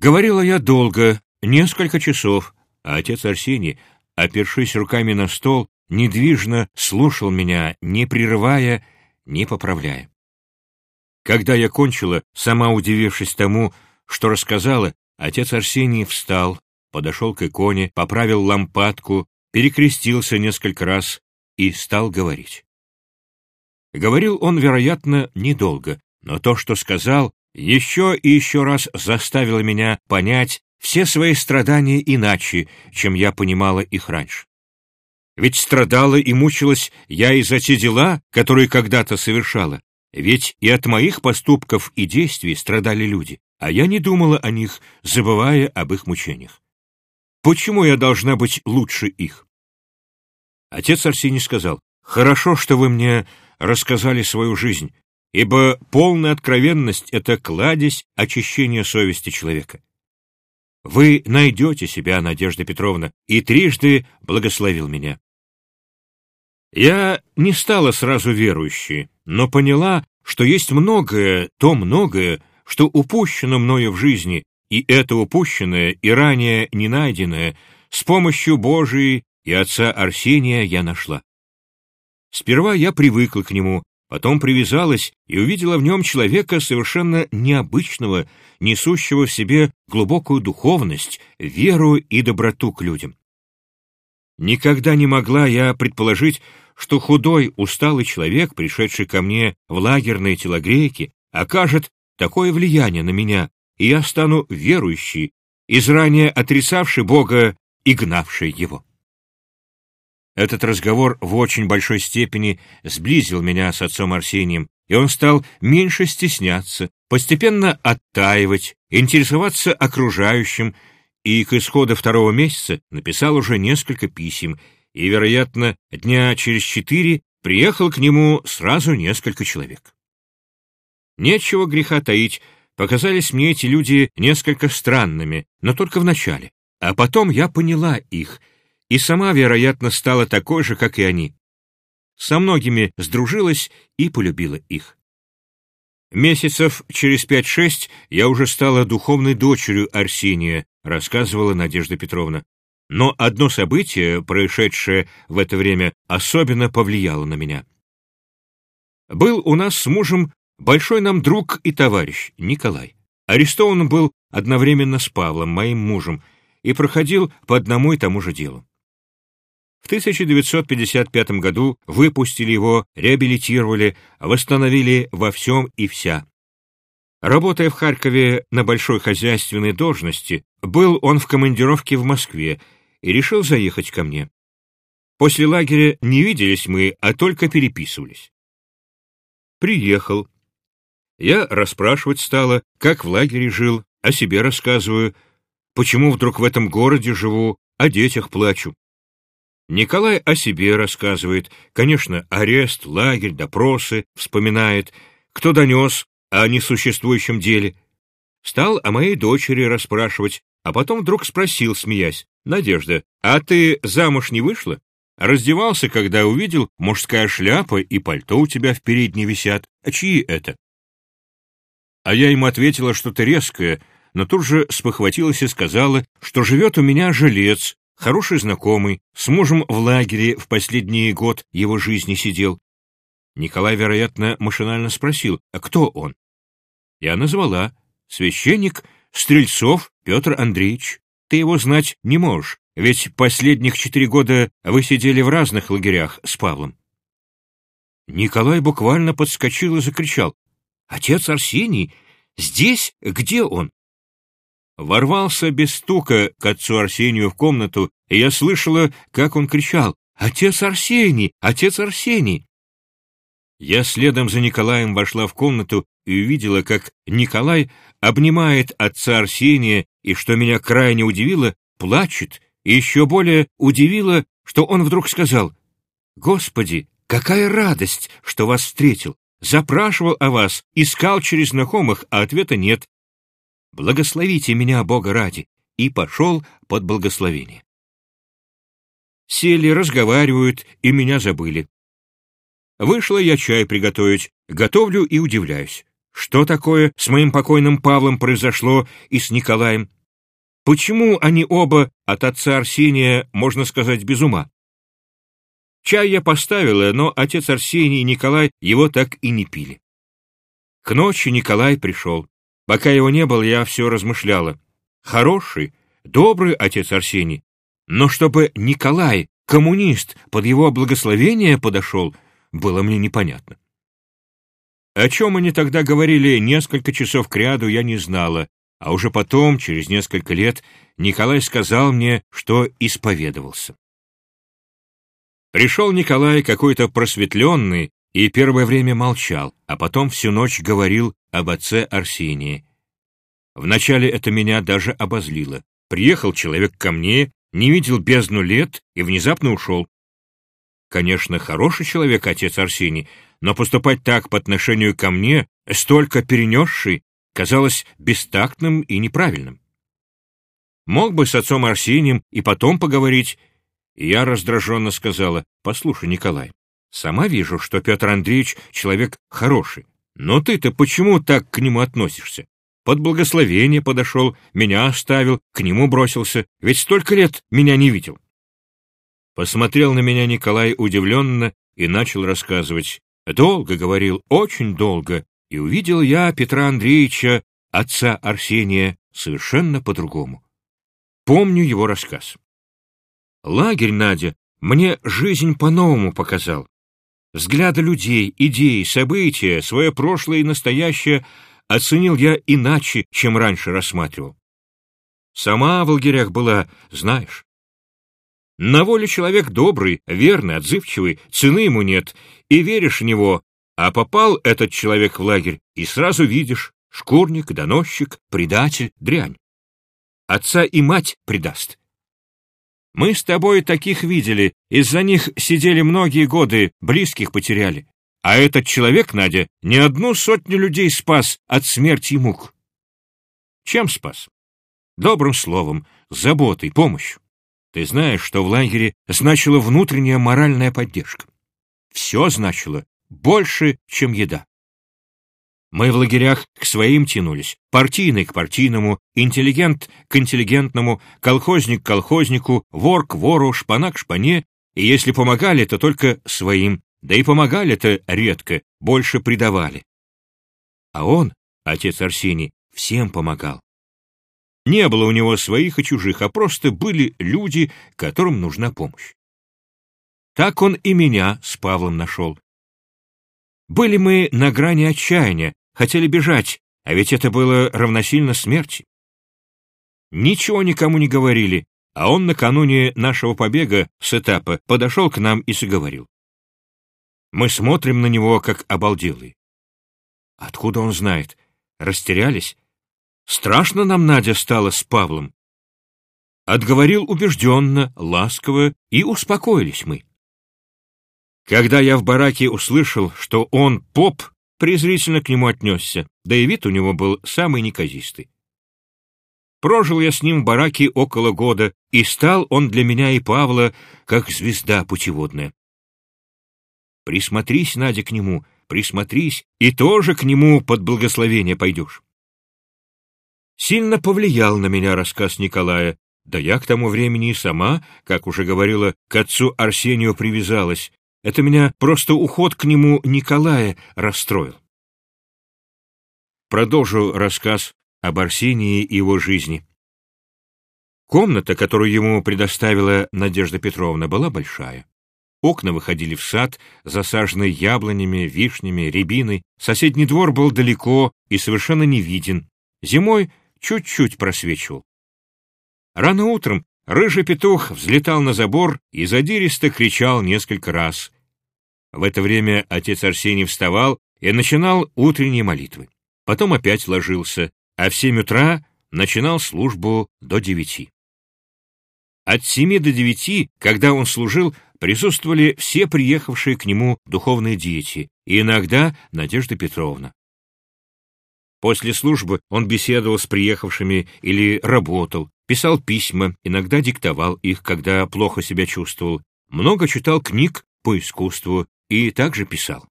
Говорила я долго, несколько часов, а отец Арсений, опершись руками на стол, недвижно слушал меня, не прерывая, не поправляя. Когда я кончила, сама удивившись тому, что рассказала, отец Арсений встал, подошел к иконе, поправил лампадку, перекрестился несколько раз и стал говорить. Говорил он, вероятно, недолго, но то, что сказал, еще и еще раз заставило меня понять все свои страдания иначе, чем я понимала их раньше. Ведь страдала и мучилась я и за те дела, которые когда-то совершала. Ведь и от моих поступков и действий страдали люди, а я не думала о них, забывая об их мучениях. Почему я должна быть лучше их? Отец Арсений сказал, «Хорошо, что вы мне рассказали свою жизнь, ибо полная откровенность — это кладезь очищения совести человека. Вы найдете себя, Надежда Петровна, и трижды благословил меня. Я не стала сразу верующей, но поняла, что есть многое, то многое, что упущено мною в жизни, и это упущенное и ранее не найденное с помощью Божией и отца Арсения я нашла. Сперва я привыкла к нему, потом привязалась и увидела в нем человека совершенно необычного, несущего в себе глубокую духовность, веру и доброту к людям. Никогда не могла я предположить, что худой, усталый человек, пришедший ко мне в лагерные телогрейки, окажет такое влияние на меня, и я стану верующей, изранее отрицавшей Бога и гнавшей Его. Этот разговор в очень большой степени сблизил меня с отцом Арсением, и он стал меньше стесняться, постепенно оттаивать, интересоваться окружающим, и к исходу второго месяца написал уже несколько писем, и, вероятно, дня через четыре приехал к нему сразу несколько человек. Нечего греха таить, показались мне эти люди несколько странными, но только в начале, а потом я поняла их, и сама, вероятно, стала такой же, как и они. Со многими сдружилась и полюбила их. Месяцев через пять-шесть я уже стала духовной дочерью Арсения, рассказывала Надежда Петровна. Но одно событие, происшедшее в это время, особенно повлияло на меня. Был у нас с мужем большой нам друг и товарищ, Николай. Арестован был одновременно с Павлом, моим мужем, и проходил по одному и тому же делу. В 1955 году выпустили его, реабилитировали, восстановили во всем и вся. Работая в Харькове на большой хозяйственной должности, был он в командировке в Москве и решил заехать ко мне. После лагеря не виделись мы, а только переписывались. Приехал. Я расспрашивать стала, как в лагере жил, о себе рассказываю, почему вдруг в этом городе живу, о детях плачу. Николай о себе рассказывает, конечно, арест, лагерь, допросы, вспоминает, кто донес о несуществующем деле. Стал о моей дочери расспрашивать, а потом вдруг спросил, смеясь, «Надежда, а ты замуж не вышла?» Раздевался, когда увидел, мужская шляпа и пальто у тебя в передней висят. А чьи это? А я ему ответила что-то резкое, но тут же спохватилась и сказала, что живет у меня жилец, хороший знакомый, с мужем в лагере в последний год его жизни сидел. Николай, вероятно, машинально спросил, а кто он? Я назвала. Священник Стрельцов Петр Андреевич. Ты его знать не можешь, ведь последних четыре года вы сидели в разных лагерях с Павлом. Николай буквально подскочил и закричал. «Отец Арсений? Здесь? Где он?» Ворвался без стука к отцу Арсению в комнату, и я слышала, как он кричал «Отец Арсений! Отец Арсений!» Я следом за Николаем вошла в комнату и увидела, как Николай обнимает отца Арсения и, что меня крайне удивило, плачет, и еще более удивило, что он вдруг сказал, «Господи, какая радость, что вас встретил! Запрашивал о вас, искал через знакомых, а ответа нет. Благословите меня, Бога ради!» и пошел под благословение. Сели, разговаривают, и меня забыли. Вышла я чай приготовить, готовлю и удивляюсь. что такое с моим покойным Павлом произошло и с Николаем. Почему они оба от отца Арсения, можно сказать, без ума? Чай я поставила, но отец Арсений и Николай его так и не пили. К ночи Николай пришел. Пока его не было, я все размышляла. Хороший, добрый отец Арсений. Но чтобы Николай, коммунист, под его благословение подошел, было мне непонятно. О чем они тогда говорили несколько часов кряду, я не знала, а уже потом, через несколько лет, Николай сказал мне, что исповедовался. Пришел Николай какой-то просветленный и первое время молчал, а потом всю ночь говорил об отце Арсении. Вначале это меня даже обозлило. Приехал человек ко мне, не видел бездну лет и внезапно ушел. Конечно, хороший человек отец Арсений, но поступать так по отношению ко мне, столько перенесший, казалось бестактным и неправильным. Мог бы с отцом Арсением и потом поговорить, я раздраженно сказала, «Послушай, Николай, сама вижу, что Петр Андреевич человек хороший, но ты-то почему так к нему относишься? Под благословение подошел, меня оставил, к нему бросился, ведь столько лет меня не видел». Посмотрел на меня Николай удивленно и начал рассказывать. Долго говорил, очень долго, и увидел я Петра Андреевича, отца Арсения, совершенно по-другому. Помню его рассказ. Лагерь, Надя, мне жизнь по-новому показал. Взгляды людей, идеи, события, свое прошлое и настоящее оценил я иначе, чем раньше рассматривал. Сама в лагерях была, знаешь. На воле человек добрый, верный, отзывчивый, цены ему нет, и веришь в него, а попал этот человек в лагерь, и сразу видишь, шкурник, доносчик, предатель, дрянь. Отца и мать предаст. Мы с тобой таких видели, из-за них сидели многие годы, близких потеряли. А этот человек, Надя, не одну сотню людей спас от смерти и мук. Чем спас? Добрым словом, заботой, помощью. Ты знаешь, что в лагере значила внутренняя моральная поддержка. Все значило больше, чем еда. Мы в лагерях к своим тянулись, партийный к партийному, интеллигент к интеллигентному, колхозник к колхознику, вор к вору, шпана к шпане, и если помогали, то только своим, да и помогали-то редко, больше предавали. А он, отец Арсений, всем помогал. Не было у него своих и чужих, а просто были люди, которым нужна помощь. Так он и меня с Павлом нашел. Были мы на грани отчаяния, хотели бежать, а ведь это было равносильно смерти. Ничего никому не говорили, а он накануне нашего побега с этапа подошел к нам и заговорил. Мы смотрим на него, как обалделые. Откуда он знает? Растерялись? Страшно нам Надя стала с Павлом. Отговорил убежденно, ласково, и успокоились мы. Когда я в бараке услышал, что он поп, презрительно к нему отнесся, да и вид у него был самый неказистый. Прожил я с ним в бараке около года, и стал он для меня и Павла как звезда путеводная. Присмотрись, Надя, к нему, присмотрись, и тоже к нему под благословение пойдешь. Сильно повлиял на меня рассказ Николая, да я к тому времени и сама, как уже говорила, к отцу Арсению привязалась. Это меня просто уход к нему Николая расстроил. Продолжу рассказ об Арсении и его жизни. Комната, которую ему предоставила Надежда Петровна, была большая. Окна выходили в сад, засаженный яблонями, вишнями, рябиной. Соседний двор был далеко и совершенно не виден. Зимой чуть-чуть просвечивал. Рано утром рыжий петух взлетал на забор и задиристо кричал несколько раз. В это время отец Арсений вставал и начинал утренние молитвы. Потом опять ложился, а в семь утра начинал службу до девяти. От семи до девяти, когда он служил, присутствовали все приехавшие к нему духовные дети и иногда Надежда Петровна. После службы он беседовал с приехавшими или работал, писал письма, иногда диктовал их, когда плохо себя чувствовал, много читал книг по искусству и также писал.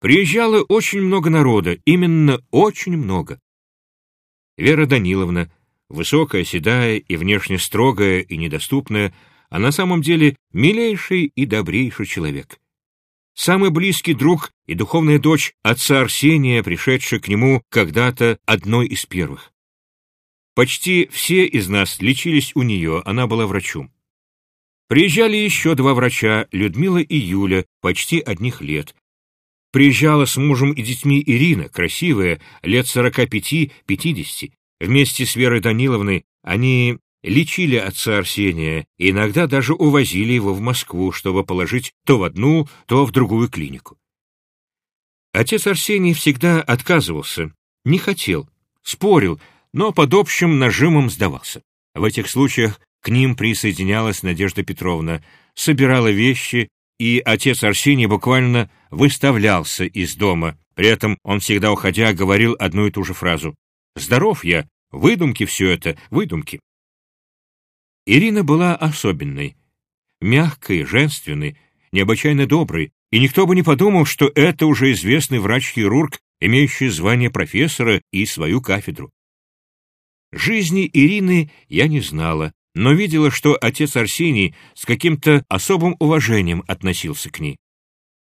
Приезжало очень много народа, именно очень много. Вера Даниловна, высокая, седая и внешне строгая и недоступная, а на самом деле милейший и добрейший человек. Самый близкий друг и духовная дочь отца Арсения, пришедшая к нему когда-то одной из первых. Почти все из нас лечились у нее, она была врачом. Приезжали еще два врача, Людмила и Юля, почти одних лет. Приезжала с мужем и детьми Ирина, красивая, лет сорока пяти-пятидесяти. Вместе с Верой Даниловной они лечили отца Арсения иногда даже увозили его в Москву, чтобы положить то в одну, то в другую клинику. Отец Арсений всегда отказывался, не хотел, спорил, но под общим нажимом сдавался. В этих случаях к ним присоединялась Надежда Петровна, собирала вещи, и отец Арсений буквально выставлялся из дома. При этом он всегда, уходя, говорил одну и ту же фразу. «Здоров я! Выдумки все это, выдумки!» Ирина была особенной, мягкой, женственной, необычайно доброй, и никто бы не подумал, что это уже известный врач-хирург, имеющий звание профессора и свою кафедру. Жизни Ирины я не знала, но видела, что отец Арсений с каким-то особым уважением относился к ней.